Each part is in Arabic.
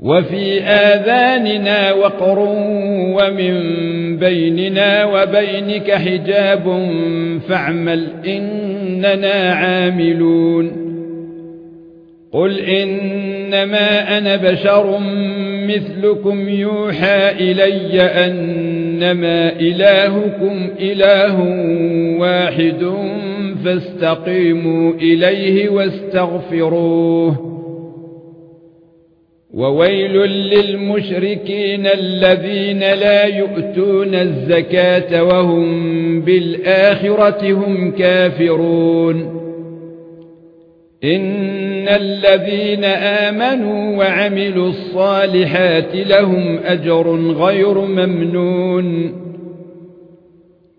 وفي آذاننا وقر ومن بيننا وبينك حجاب فاعمل إننا عاملون. قل إنما أنا بشر مثلكم يوحى إلي أنما إلهكم إله واحد فاستقيموا إليه واستغفروه. وويل للمشركين الذين لا يؤتون الزكاة وهم بالآخرة هم كافرون. إن الذين آمنوا وعملوا الصالحات لهم أجر غير ممنون.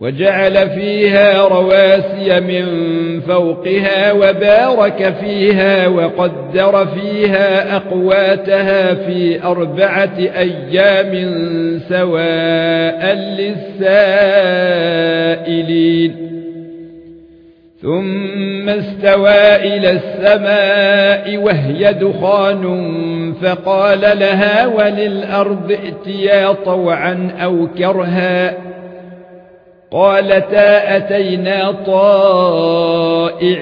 وجعل فيها رواسي من فوقها وبارك فيها وقدر فيها أقواتها في أربعة أيام سواء للسائلين. ثم استوى إلى السماء وهي دخان فقال لها وللأرض ائتيا طوعا أو كرها. قالتا أتينا طائعين.